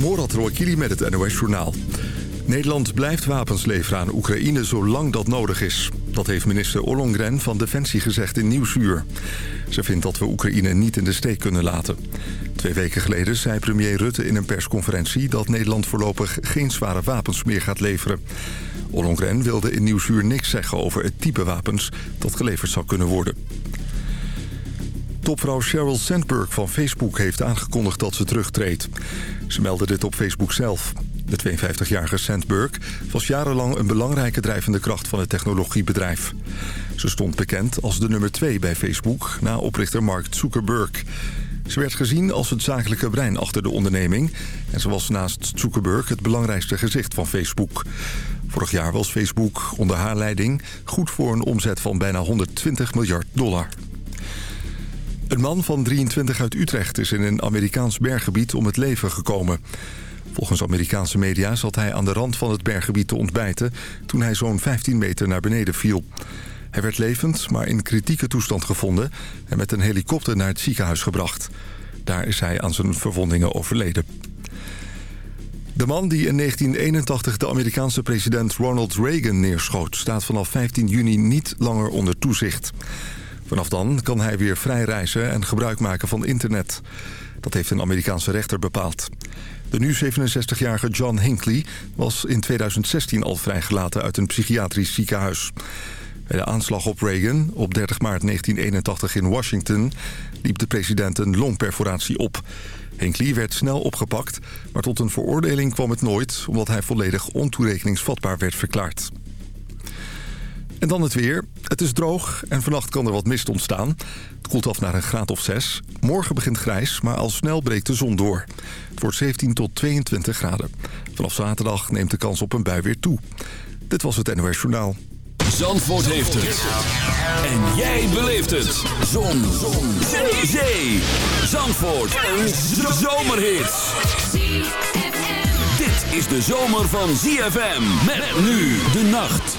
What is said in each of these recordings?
Morat Rouakili met het NOS Journaal. Nederland blijft wapens leveren aan Oekraïne zolang dat nodig is. Dat heeft minister Ollongren van Defensie gezegd in Nieuwsuur. Ze vindt dat we Oekraïne niet in de steek kunnen laten. Twee weken geleden zei premier Rutte in een persconferentie... dat Nederland voorlopig geen zware wapens meer gaat leveren. Ollongren wilde in Nieuwsuur niks zeggen over het type wapens... dat geleverd zou kunnen worden. Topvrouw Sheryl Sandberg van Facebook heeft aangekondigd dat ze terugtreedt. Ze meldde dit op Facebook zelf. De 52-jarige Sandberg was jarenlang een belangrijke drijvende kracht van het technologiebedrijf. Ze stond bekend als de nummer 2 bij Facebook na oprichter Mark Zuckerberg. Ze werd gezien als het zakelijke brein achter de onderneming... en ze was naast Zuckerberg het belangrijkste gezicht van Facebook. Vorig jaar was Facebook onder haar leiding goed voor een omzet van bijna 120 miljard dollar. Een man van 23 uit Utrecht is in een Amerikaans berggebied om het leven gekomen. Volgens Amerikaanse media zat hij aan de rand van het berggebied te ontbijten... toen hij zo'n 15 meter naar beneden viel. Hij werd levend, maar in kritieke toestand gevonden... en met een helikopter naar het ziekenhuis gebracht. Daar is hij aan zijn verwondingen overleden. De man die in 1981 de Amerikaanse president Ronald Reagan neerschoot... staat vanaf 15 juni niet langer onder toezicht. Vanaf dan kan hij weer vrij reizen en gebruik maken van internet. Dat heeft een Amerikaanse rechter bepaald. De nu 67-jarige John Hinckley was in 2016 al vrijgelaten uit een psychiatrisch ziekenhuis. Bij de aanslag op Reagan op 30 maart 1981 in Washington liep de president een longperforatie op. Hinckley werd snel opgepakt, maar tot een veroordeling kwam het nooit... omdat hij volledig ontoerekeningsvatbaar werd verklaard. En dan het weer. Het is droog en vannacht kan er wat mist ontstaan. Het koelt af naar een graad of 6. Morgen begint grijs, maar al snel breekt de zon door. Het wordt 17 tot 22 graden. Vanaf zaterdag neemt de kans op een bui weer toe. Dit was het NOS Journaal. Zandvoort heeft het. En jij beleeft het. Zon. zon. Zee. Zee. Zandvoort. Een zomerhit. Dit is de zomer van ZFM. Met nu de nacht.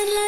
and like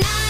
night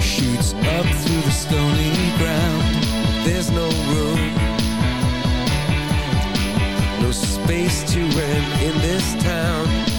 Shoots up through the stony ground. There's no room No space to rent in this town.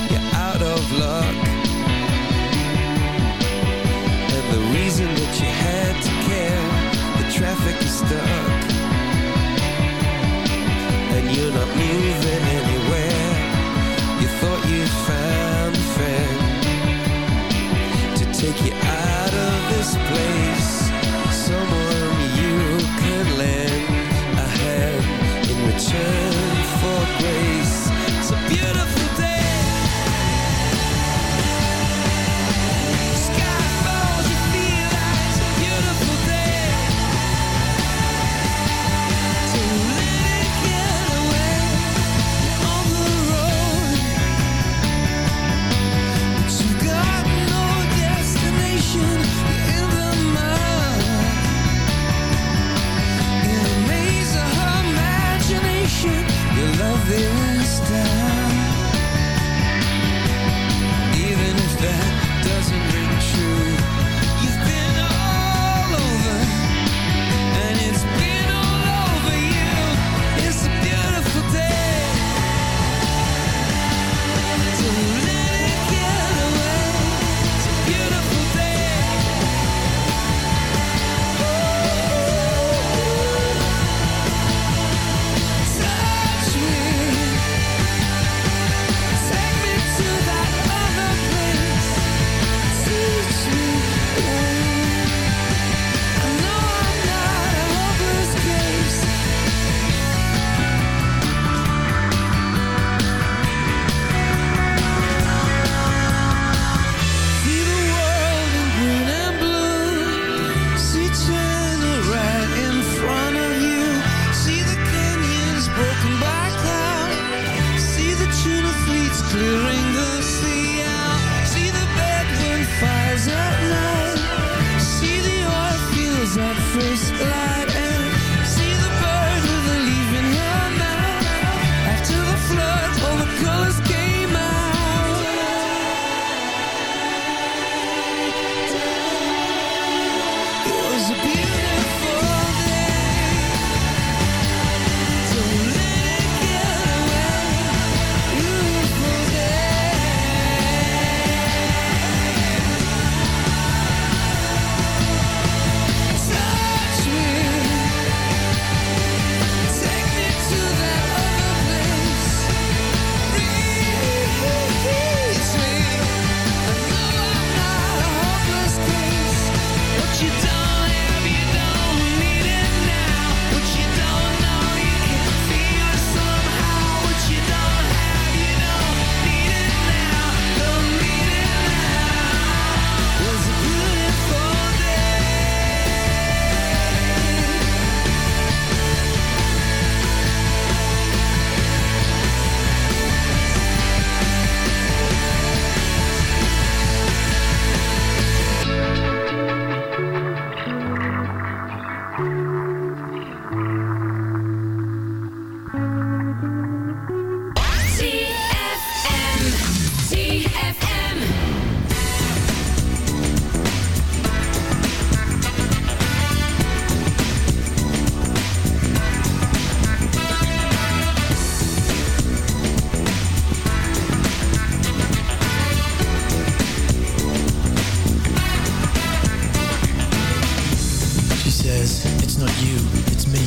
you, it's me.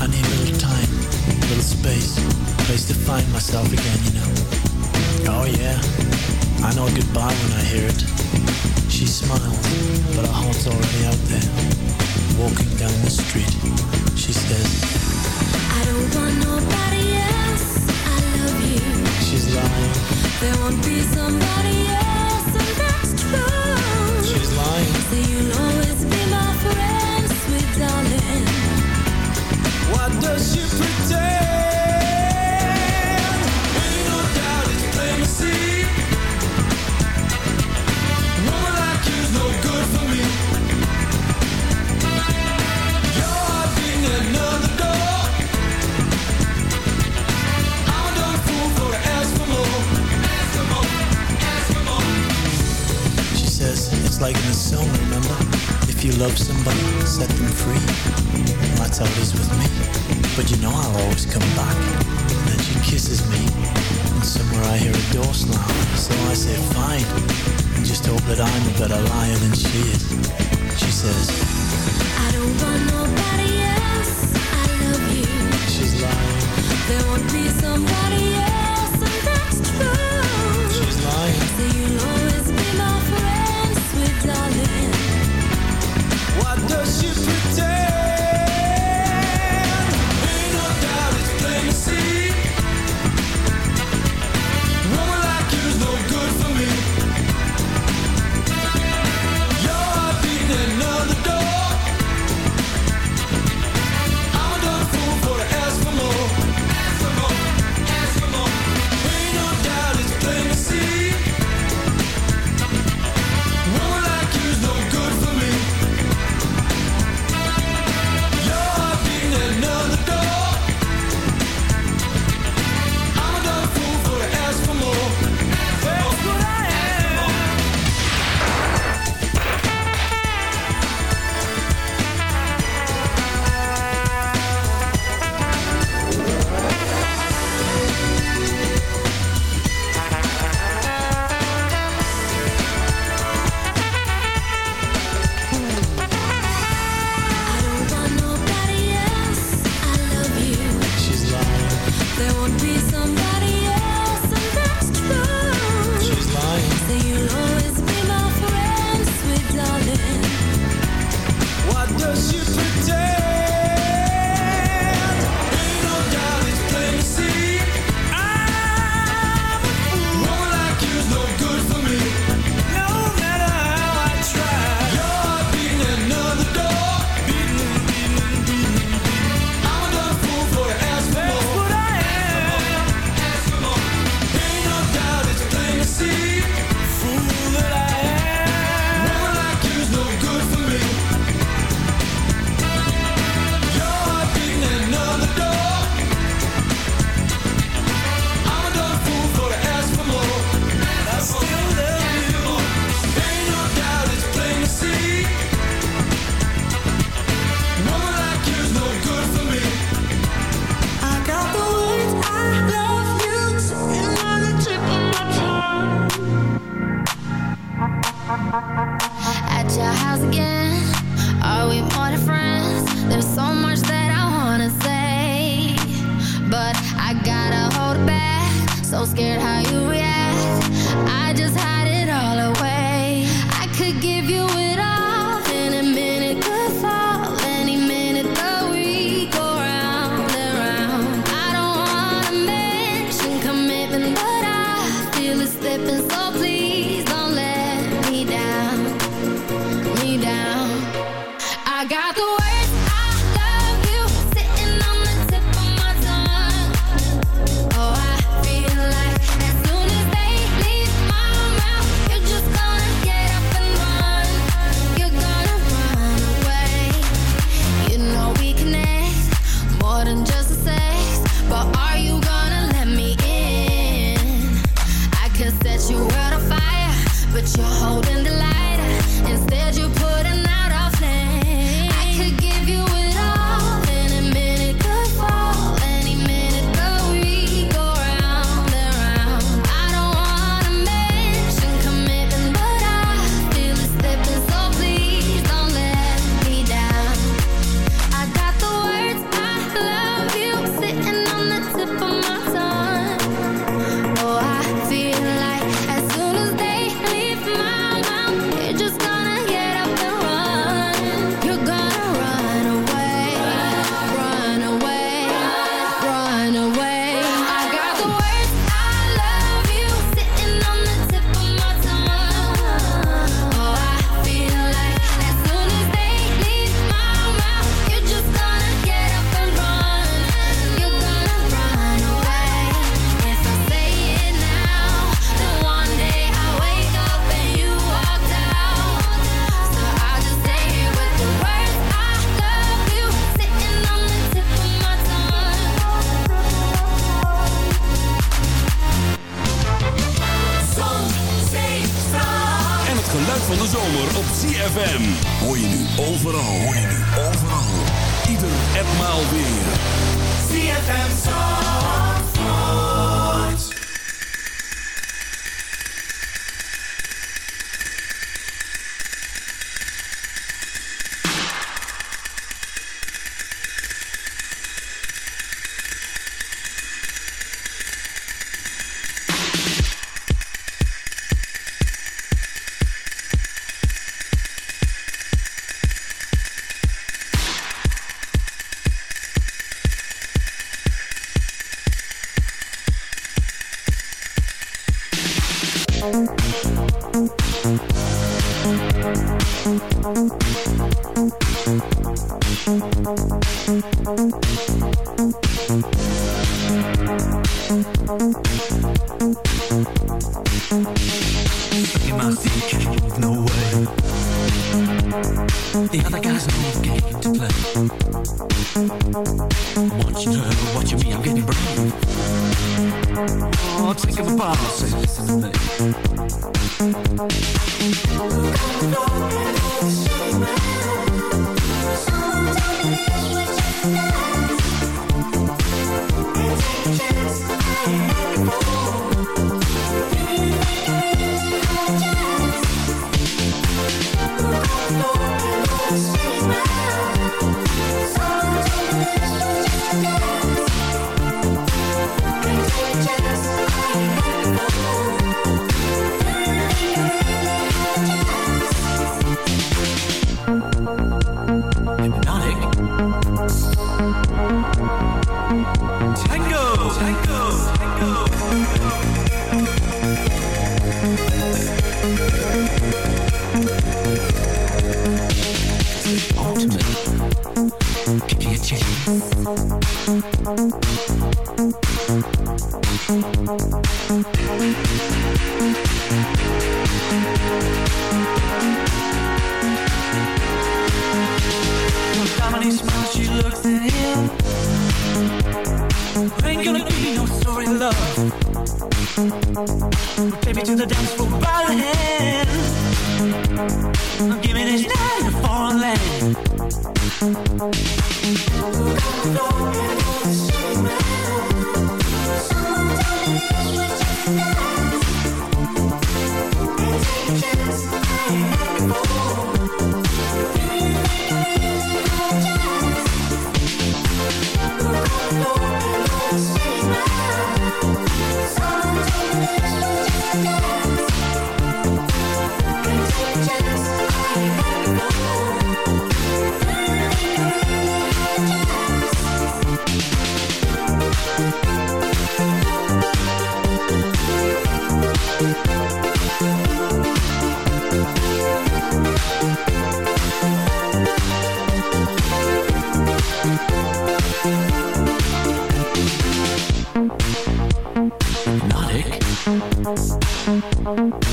I need a little time, a little space, place to find myself again, you know. Oh yeah, I know goodbye when I hear it. She smiles, but her heart's already out there. Walking down the street, she says, I don't want nobody else, I love you. She's lying. There won't be somebody else, and that's true. She's lying. Like you're no good for me. You're being another go I'd not fool for ask for more. Asthemo She says it's like in the song, remember? If you love somebody, set them free. That's how it is with me. But you know I'll always come back. And then she kisses me. And somewhere I hear a door slam. So I say fine. And just hope that I'm a better liar than she is. She says, I don't want nobody else. I love you. she's lying. There won't be somebody else, and that's true. She's lying. So you'll always be my friend, sweet darling. Why does she pretend? at your house again. Are we more? Thank you.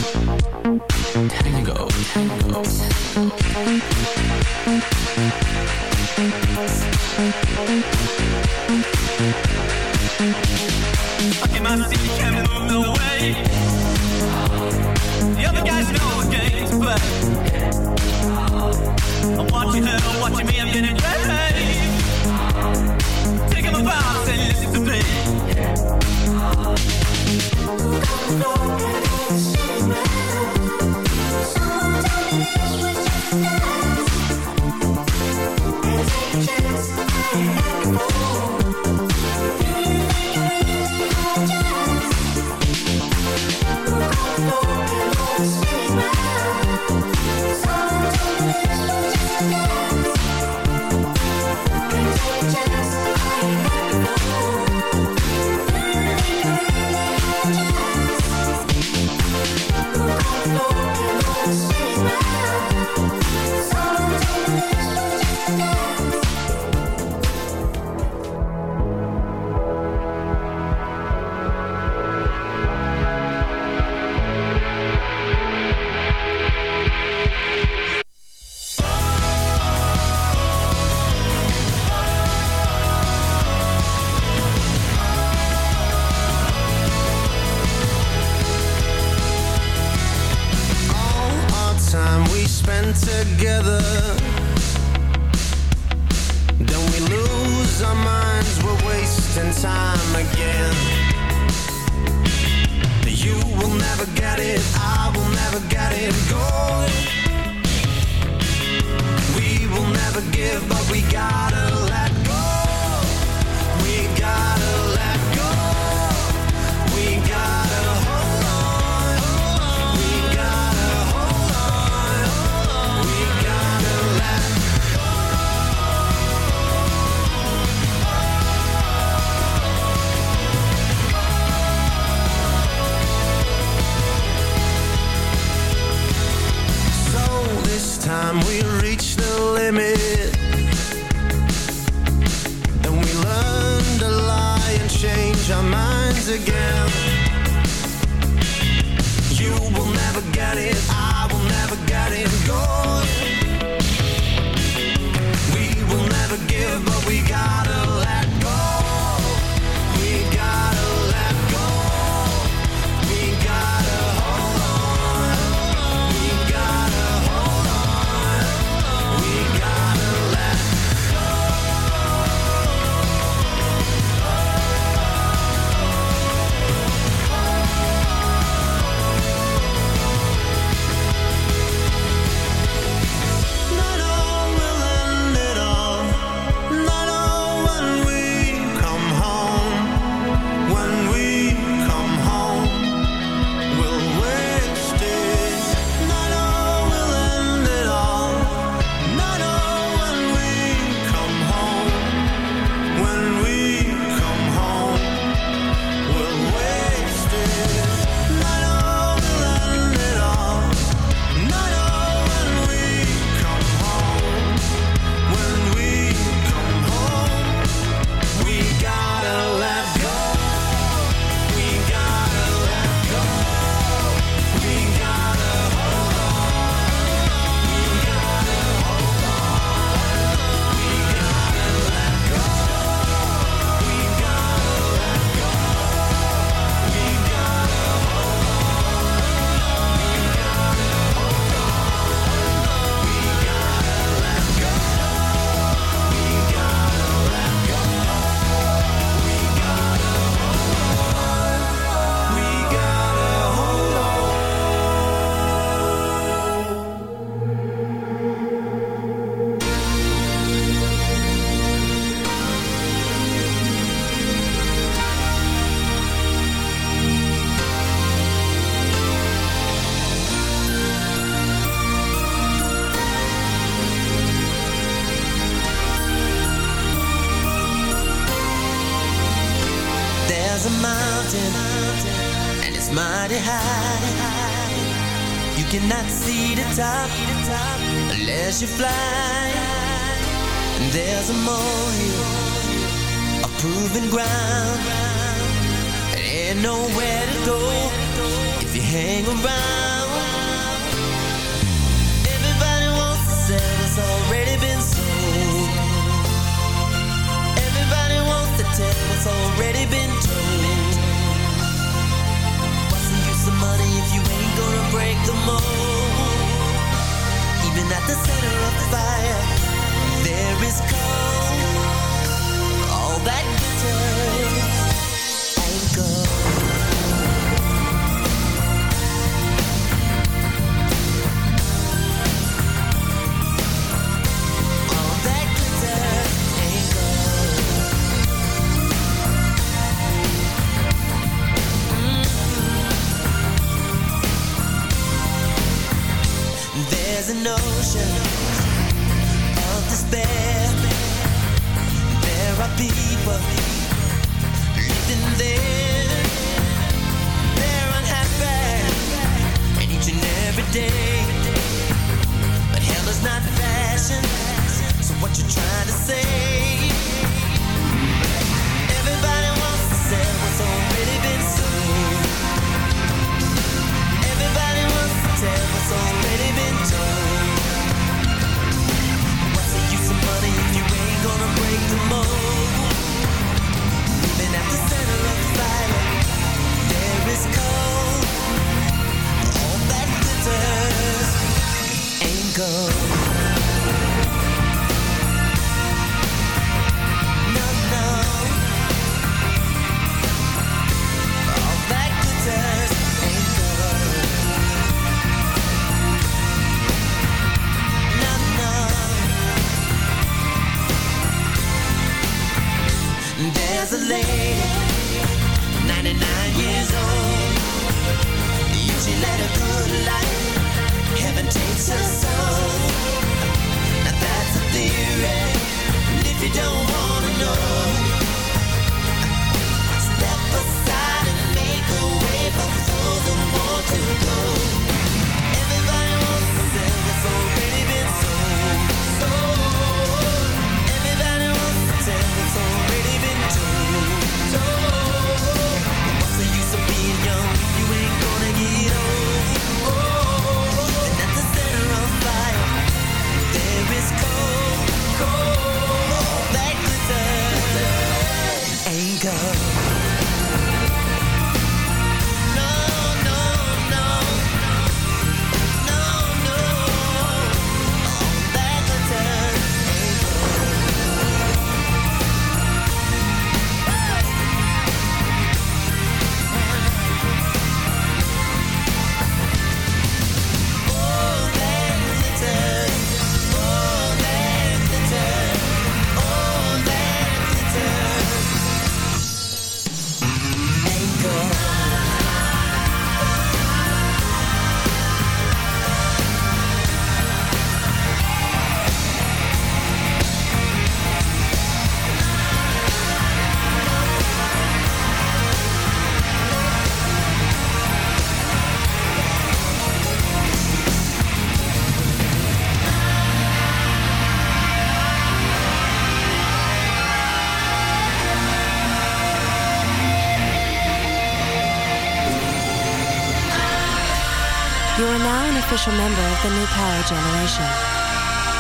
official of the new power generation.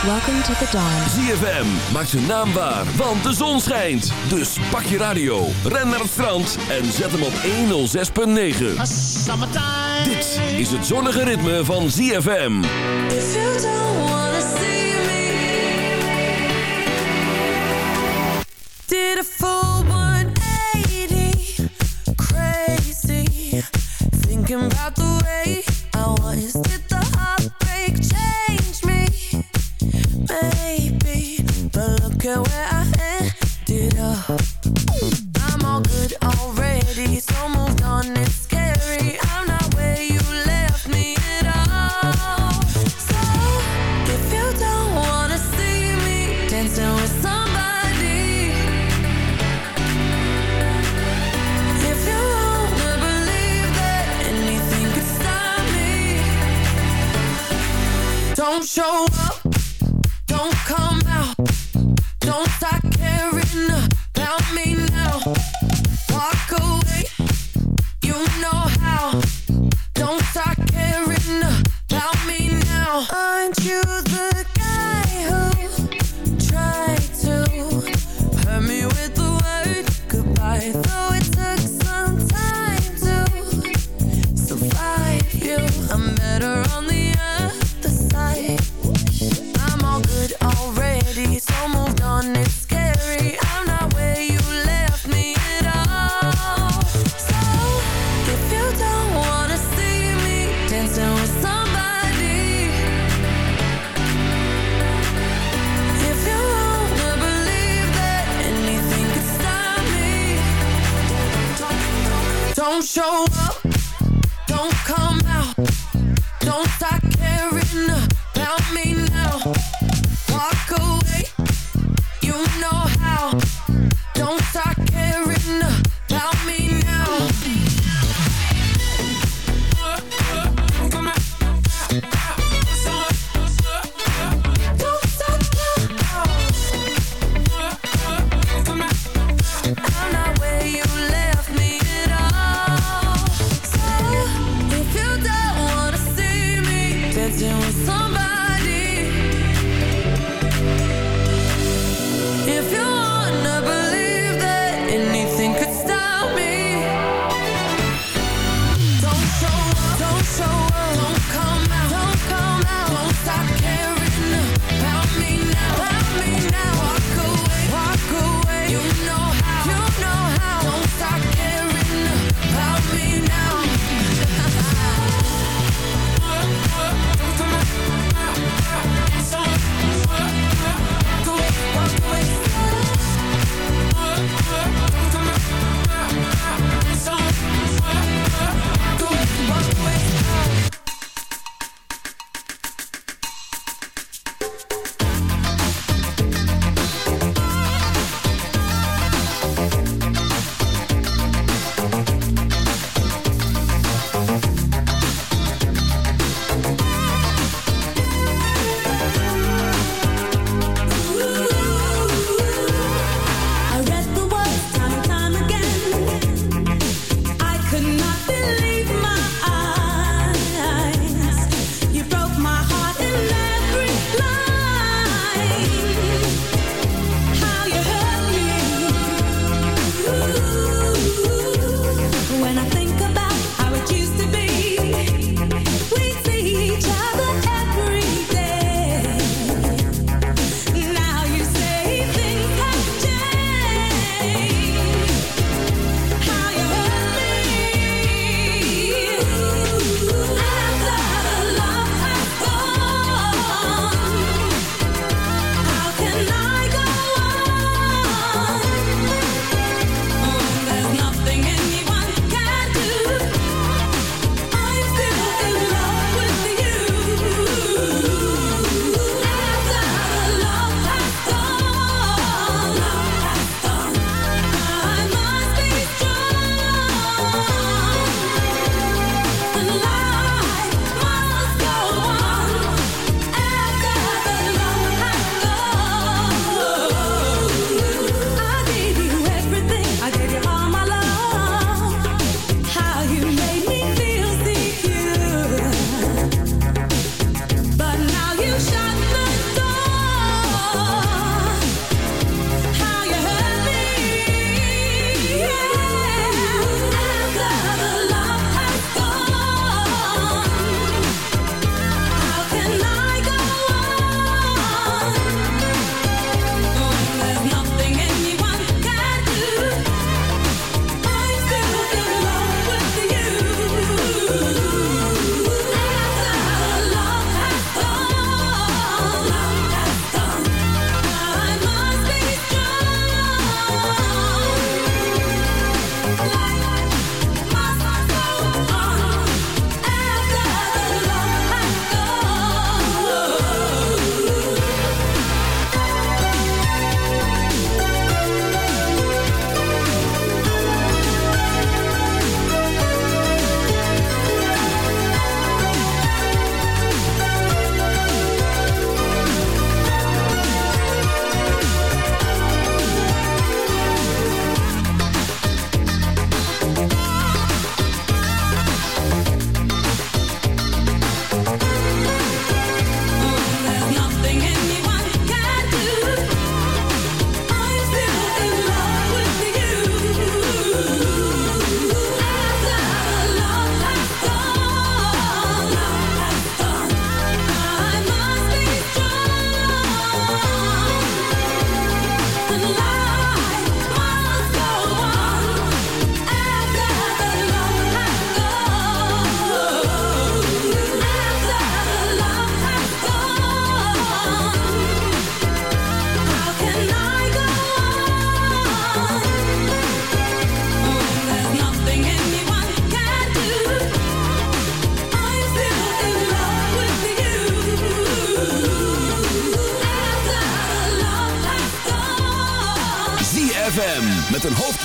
Welcome to the dawn. ZFM, maak zijn naam waar, want de zon schijnt. Dus pak je radio, ren naar het strand en zet hem op 106.9. Dit is het zonnige ritme van ZFM.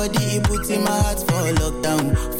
body, it puts in my heart for lockdown,